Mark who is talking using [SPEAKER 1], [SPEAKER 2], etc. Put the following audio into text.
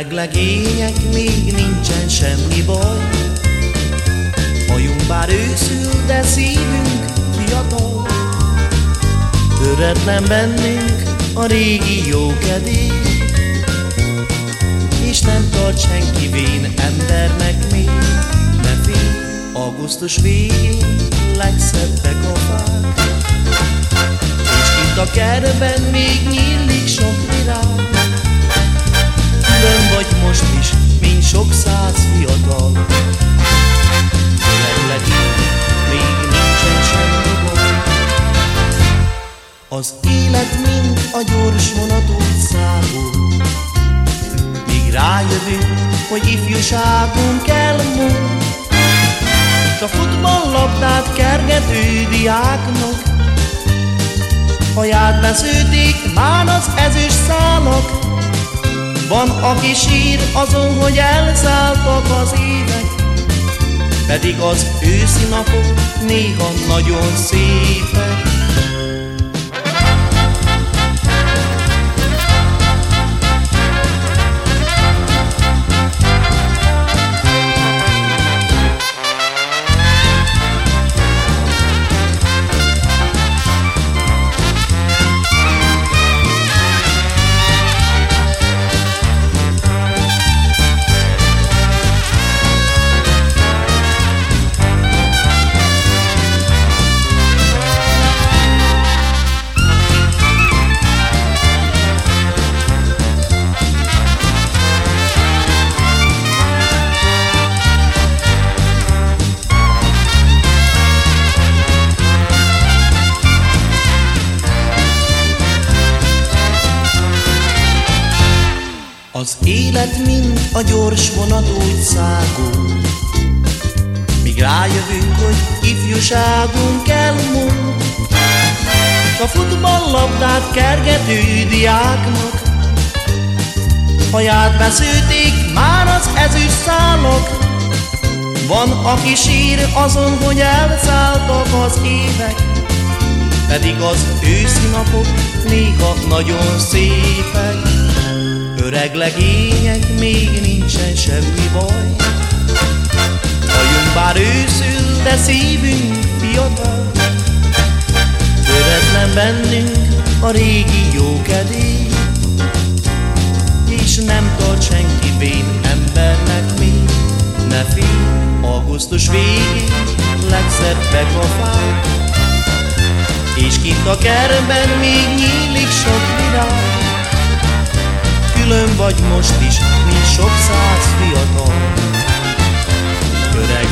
[SPEAKER 1] Öreg legények, még nincsen semmi baj. Hajunk bár őszül, de szívünk fiatal Töretlen bennünk a régi jó kedély. És nem tart senki vén embernek még Ne félj, augusztus végén legszebbek sok száz fiatal. Az élet mind a gyors vonatút szágul Míg rájövünk, hogy ifjúságunk elmúlt S a futballlabdát kergető diáknak. Haját besződik már az ezüst szálak Van, aki sír azon, hogy elszálltak az évek Pedig az őszi napok néha nagyon szépek Az élet mind a gyors vonat úgy szágul, Míg rájövünk, hogy ifjúságunk elmúlt, S a futballlabdát kergető diáknak, Haját beszőték már az ezüst szálak, Van, aki sír azon, hogy elszálltak az évek, pedig az őszi napok néha nagyon szépek. Öreg legények, még nincsen semmi baj. Hajunk bár őszül, de szívünk fiatal. Töretlen bennünk a régi jó kedély. És nem tart senki vén embernek még. Ne félj, augusztus végén legszebbek a fák. És kint a kerben még nyílik sok virág vagy most is, mint sok száz fiatal. Öreg